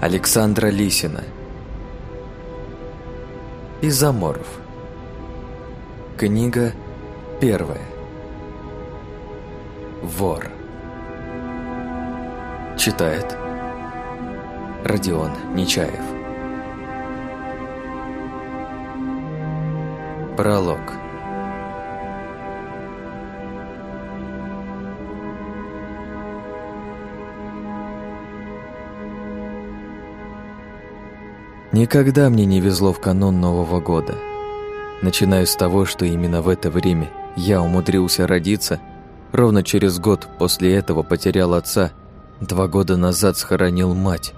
Александра Лисина Изоморф Книга первая. Вор Читает Родион Нечаев. Пролог Никогда мне не везло в канун Нового года. Начиная с того, что именно в это время я умудрился родиться, ровно через год после этого потерял отца, два года назад схоронил мать,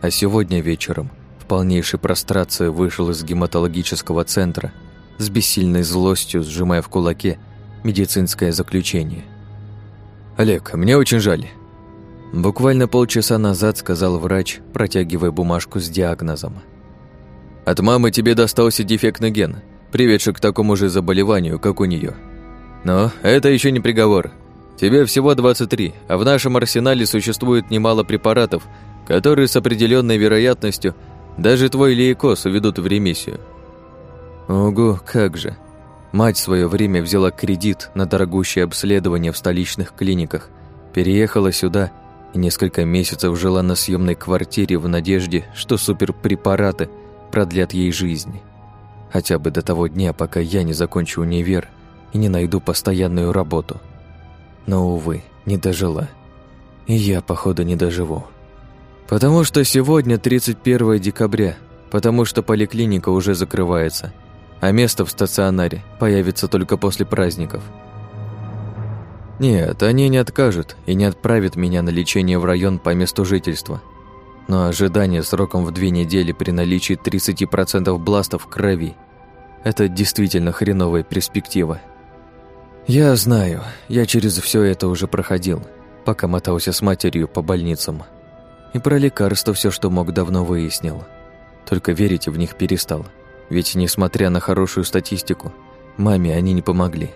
а сегодня вечером в полнейшей прострации вышел из гематологического центра с бессильной злостью, сжимая в кулаке медицинское заключение. «Олег, мне очень жаль». Буквально полчаса назад сказал врач, протягивая бумажку с диагнозом. От мамы тебе достался дефектный ген, приведший к такому же заболеванию, как у нее. Но это еще не приговор. Тебе всего 23, а в нашем арсенале существует немало препаратов, которые с определенной вероятностью даже твой лейкоз уведут в ремиссию. Ого, как же. Мать в свое время взяла кредит на дорогущее обследование в столичных клиниках, переехала сюда и несколько месяцев жила на съемной квартире в надежде, что суперпрепараты – продлят ей жизнь. Хотя бы до того дня, пока я не закончу универ и не найду постоянную работу. Но, увы, не дожила. И я, походу, не доживу. Потому что сегодня 31 декабря, потому что поликлиника уже закрывается, а место в стационаре появится только после праздников. Нет, они не откажут и не отправят меня на лечение в район по месту жительства – но ожидание сроком в две недели при наличии 30% бластов в крови – это действительно хреновая перспектива. Я знаю, я через все это уже проходил, пока мотался с матерью по больницам. И про лекарства все, что мог, давно выяснил. Только верить в них перестал. Ведь, несмотря на хорошую статистику, маме они не помогли.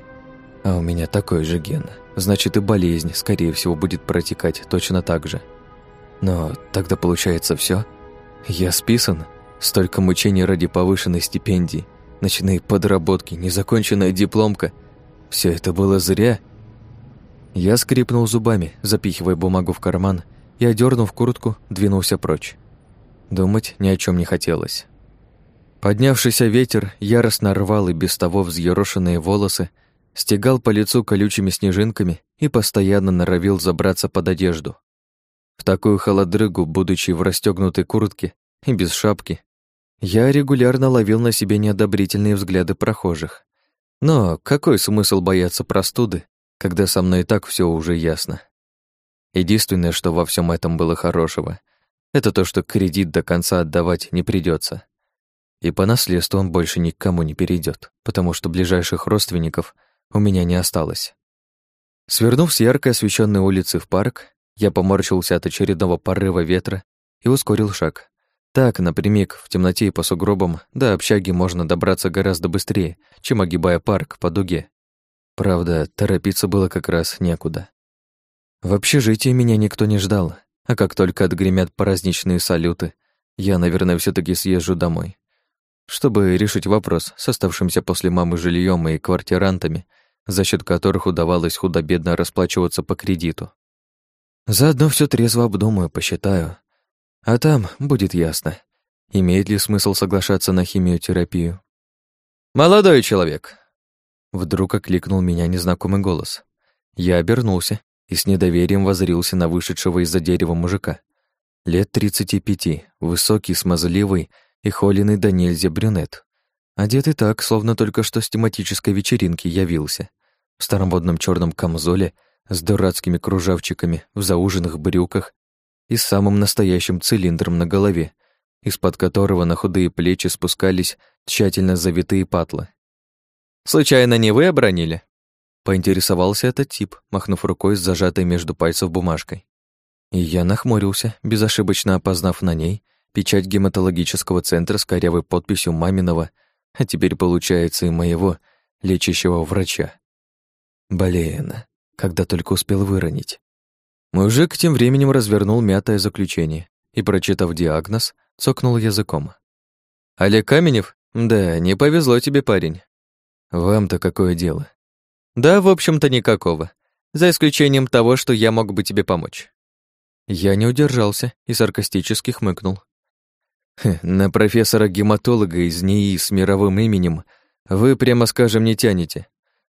А у меня такой же ген. Значит, и болезнь, скорее всего, будет протекать точно так же. Но тогда получается все. Я списан. Столько мучений ради повышенной стипендии, ночные подработки, незаконченная дипломка. Все это было зря. Я скрипнул зубами, запихивая бумагу в карман и, одернув куртку, двинулся прочь. Думать ни о чем не хотелось. Поднявшийся ветер яростно рвал и без того взъерошенные волосы, стегал по лицу колючими снежинками и постоянно норовил забраться под одежду. В такую холодрыгу, будучи в расстёгнутой куртке и без шапки, я регулярно ловил на себе неодобрительные взгляды прохожих. Но какой смысл бояться простуды, когда со мной и так все уже ясно? Единственное, что во всем этом было хорошего, это то, что кредит до конца отдавать не придется. И по наследству он больше никому не перейдет, потому что ближайших родственников у меня не осталось. Свернув с ярко освещенной улицы в парк, я поморщился от очередного порыва ветра и ускорил шаг. Так, напрямик, в темноте и по сугробам, до общаги можно добраться гораздо быстрее, чем огибая парк по дуге. Правда, торопиться было как раз некуда. В общежитии меня никто не ждал, а как только отгремят праздничные салюты, я, наверное, все таки съезжу домой. Чтобы решить вопрос с оставшимся после мамы жильем и квартирантами, за счет которых удавалось худо-бедно расплачиваться по кредиту. Заодно все трезво обдумаю, посчитаю. А там будет ясно, имеет ли смысл соглашаться на химиотерапию. «Молодой человек!» Вдруг окликнул меня незнакомый голос. Я обернулся и с недоверием возрился на вышедшего из-за дерева мужика. Лет тридцати пяти, высокий, смазливый и холеный до нельзя брюнет. Одетый так, словно только что с тематической вечеринки явился. В старомодном черном камзоле с дурацкими кружавчиками в зауженных брюках и самым настоящим цилиндром на голове, из-под которого на худые плечи спускались тщательно завитые патлы. «Случайно не вы обронили?» Поинтересовался этот тип, махнув рукой с зажатой между пальцев бумажкой. И я нахмурился, безошибочно опознав на ней печать гематологического центра с корявой подписью маминого, а теперь, получается, и моего лечащего врача. Блин, когда только успел выронить. Мужик тем временем развернул мятое заключение и, прочитав диагноз, цокнул языком. «Олег Каменев? Да, не повезло тебе, парень. Вам-то какое дело? Да, в общем-то, никакого. За исключением того, что я мог бы тебе помочь. Я не удержался и саркастически хмыкнул. На профессора-гематолога из НИИ с мировым именем вы, прямо скажем, не тянете.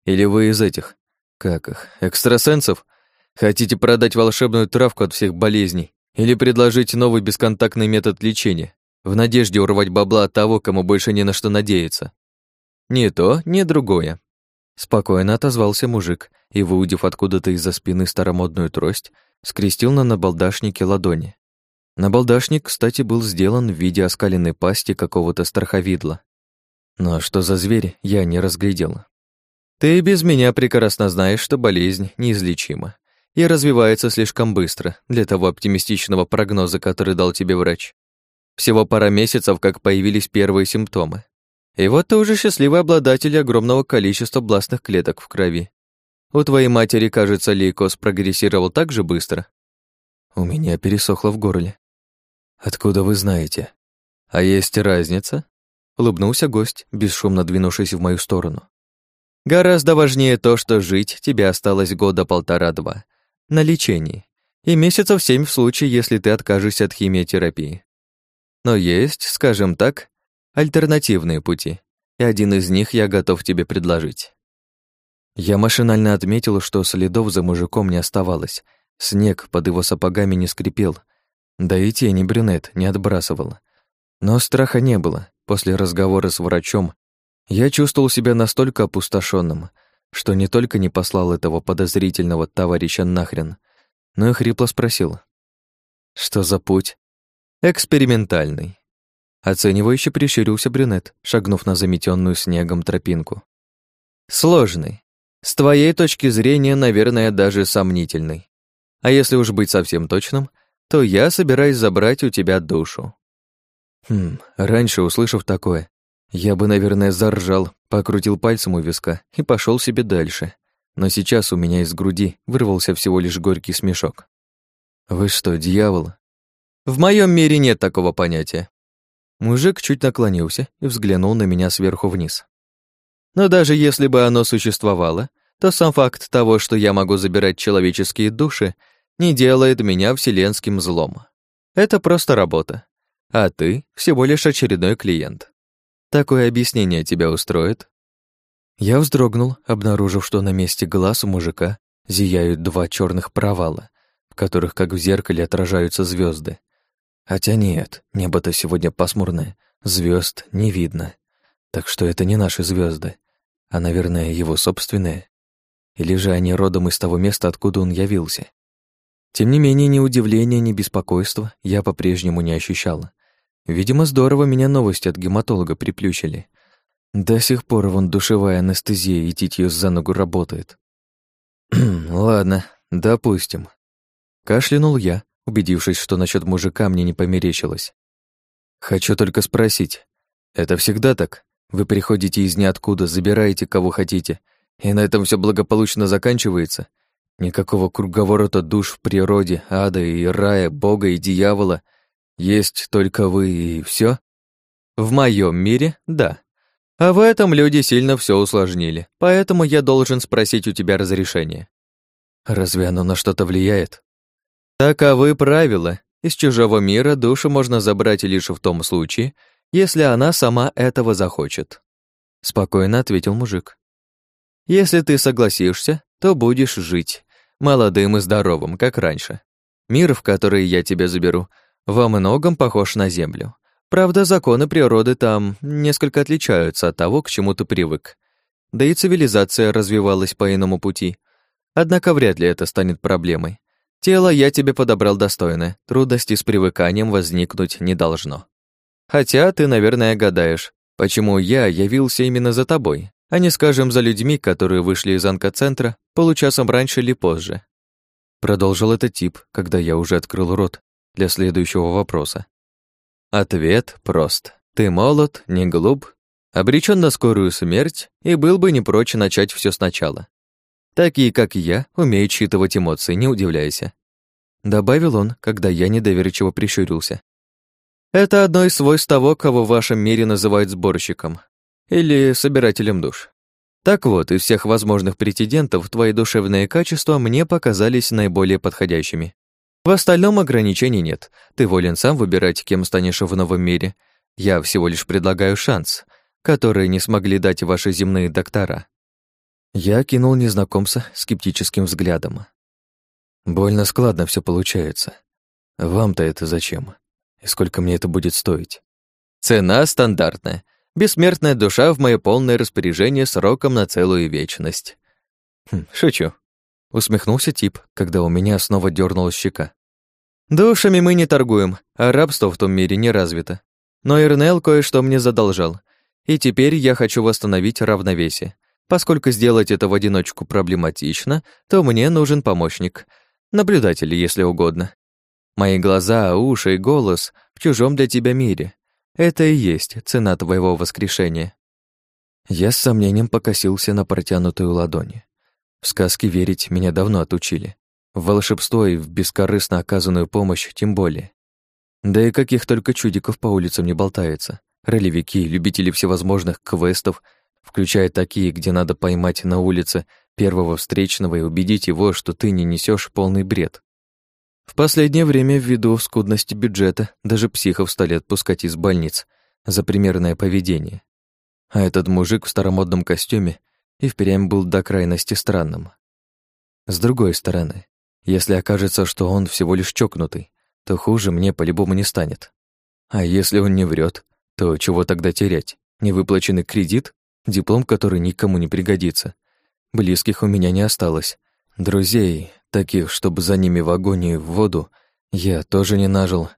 Или вы из этих, как их, экстрасенсов? Хотите продать волшебную травку от всех болезней? Или предложить новый бесконтактный метод лечения, в надежде урвать бабла от того, кому больше не на что надеяться? Ни то, ни другое. Спокойно отозвался мужик и, выудив откуда-то из-за спины старомодную трость, скрестил на набалдашнике ладони. Набалдашник, кстати, был сделан в виде оскаленной пасти какого-то страховидла. Но что за зверь, я не разглядел. Ты без меня прекрасно знаешь, что болезнь неизлечима и развивается слишком быстро для того оптимистичного прогноза, который дал тебе врач. Всего пара месяцев, как появились первые симптомы. И вот ты уже счастливый обладатель огромного количества бластных клеток в крови. У твоей матери, кажется, лейкоз прогрессировал так же быстро. У меня пересохло в горле. Откуда вы знаете? А есть разница? Улыбнулся гость, бесшумно двинувшись в мою сторону. Гораздо важнее то, что жить тебе осталось года полтора-два. На лечении. И месяцев семь в случае, если ты откажешься от химиотерапии. Но есть, скажем так, альтернативные пути, и один из них я готов тебе предложить. Я машинально отметил, что следов за мужиком не оставалось, снег под его сапогами не скрипел, да и тени брюнет не отбрасывал. Но страха не было. После разговора с врачом я чувствовал себя настолько опустошенным, что не только не послал этого подозрительного товарища нахрен, но и хрипло спросил. «Что за путь?» «Экспериментальный. Оценивающе прищурился брюнет, шагнув на заметенную снегом тропинку. Сложный. С твоей точки зрения, наверное, даже сомнительный. А если уж быть совсем точным, то я собираюсь забрать у тебя душу. Хм, раньше, услышав такое, я бы, наверное, заржал, покрутил пальцем у виска и пошел себе дальше. Но сейчас у меня из груди вырвался всего лишь горький смешок. Вы что, дьявол? В моем мире нет такого понятия. Мужик чуть наклонился и взглянул на меня сверху вниз. Но даже если бы оно существовало, то сам факт того, что я могу забирать человеческие души, не делает меня вселенским злом. Это просто работа. А ты всего лишь очередной клиент. Такое объяснение тебя устроит? Я вздрогнул, обнаружив, что на месте глаз у мужика зияют два черных провала, в которых, как в зеркале, отражаются звезды. Хотя нет, небо-то сегодня пасмурное, звезд не видно. Так что это не наши звезды, а, наверное, его собственные. Или же они родом из того места, откуда он явился. Тем не менее, ни удивления, ни беспокойства я по-прежнему не ощущала. Видимо, здорово меня новости от гематолога приплющили. До сих пор вон душевая анестезия и титьёс за ногу работает. Ладно, допустим. Кашлянул я, убедившись, что насчет мужика мне не померещилось. «Хочу только спросить, это всегда так? Вы приходите из ниоткуда, забираете, кого хотите, и на этом все благополучно заканчивается? Никакого круговорота душ в природе, ада и рая, бога и дьявола. Есть только вы и все? В моем мире — да. А в этом люди сильно все усложнили, поэтому я должен спросить у тебя разрешение. Разве оно на что-то влияет? Таковы правила. Из чужого мира душу можно забрать лишь в том случае, если она сама этого захочет. Спокойно ответил мужик. Если ты согласишься, то будешь жить, молодым и здоровым, как раньше. Мир, в который я тебя заберу, во многом похож на Землю. Правда, законы природы там несколько отличаются от того, к чему ты привык. Да и цивилизация развивалась по иному пути. Однако вряд ли это станет проблемой. Тело я тебе подобрал достойное, трудности с привыканием возникнуть не должно. Хотя ты, наверное, гадаешь, почему я явился именно за тобой, а не, скажем, за людьми, которые вышли из онкоцентра получасом раньше или позже. Продолжил этот тип, когда я уже открыл рот для следующего вопроса. Ответ прост. Ты молод, не глуп, обречен на скорую смерть и был бы не прочь начать все сначала. Такие, как я, умеют считывать эмоции, не удивляйся. добавил он, когда я недоверчиво прищурился. Это одно из свойств того, кого в вашем мире называют сборщиком или собирателем душ. Так вот, из всех возможных претендентов твои душевные качества мне показались наиболее подходящими. В остальном ограничений нет. Ты волен сам выбирать, кем станешь в новом мире. Я всего лишь предлагаю шанс, который не смогли дать ваши земные доктора. Я кинул незнакомца скептическим взглядом. Больно складно все получается. Вам-то это зачем? И сколько мне это будет стоить? Цена стандартная. Бессмертная душа в мое полное распоряжение сроком на целую вечность. Хм, шучу. Усмехнулся тип, когда у меня снова дернула щека. Душами мы не торгуем, а рабство в том мире не развито. Но Ирнел кое-что мне задолжал, и теперь я хочу восстановить равновесие. Поскольку сделать это в одиночку проблематично, то мне нужен помощник, наблюдатель, если угодно. Мои глаза, уши и голос в чужом для тебя мире. Это и есть цена твоего воскрешения. Я с сомнением покосился на протянутую ладонь. В сказки верить меня давно отучили. Волшебство и в бескорыстно оказанную помощь тем более. Да и каких только чудиков по улицам не болтается. Ролевики, любители всевозможных квестов, включая такие, где надо поймать на улице первого встречного и убедить его, что ты не несешь полный бред. В последнее время, ввиду скудности бюджета, даже психов стали отпускать из больниц за примерное поведение. А этот мужик в старомодном костюме и впрямь был до крайности странным. С другой стороны, если окажется, что он всего лишь чокнутый, то хуже мне по-любому не станет. А если он не врет, то чего тогда терять? Невыплаченный кредит? Диплом, который никому не пригодится? Близких у меня не осталось. Друзей, таких, чтобы за ними в огонь и в воду, я тоже не нажил.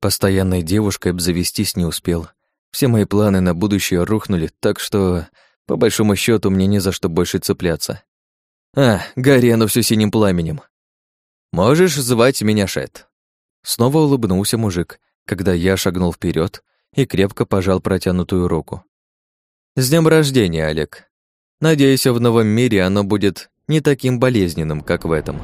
Постоянной девушкой обзавестись не успел. Все мои планы на будущее рухнули, так что, по большому счету, мне не за что больше цепляться. А, гори оно все синим пламенем. «Можешь звать меня Шет». Снова улыбнулся мужик, когда я шагнул вперед и крепко пожал протянутую руку. «С днем рождения, Олег. Надеюсь, в новом мире оно будет не таким болезненным, как в этом».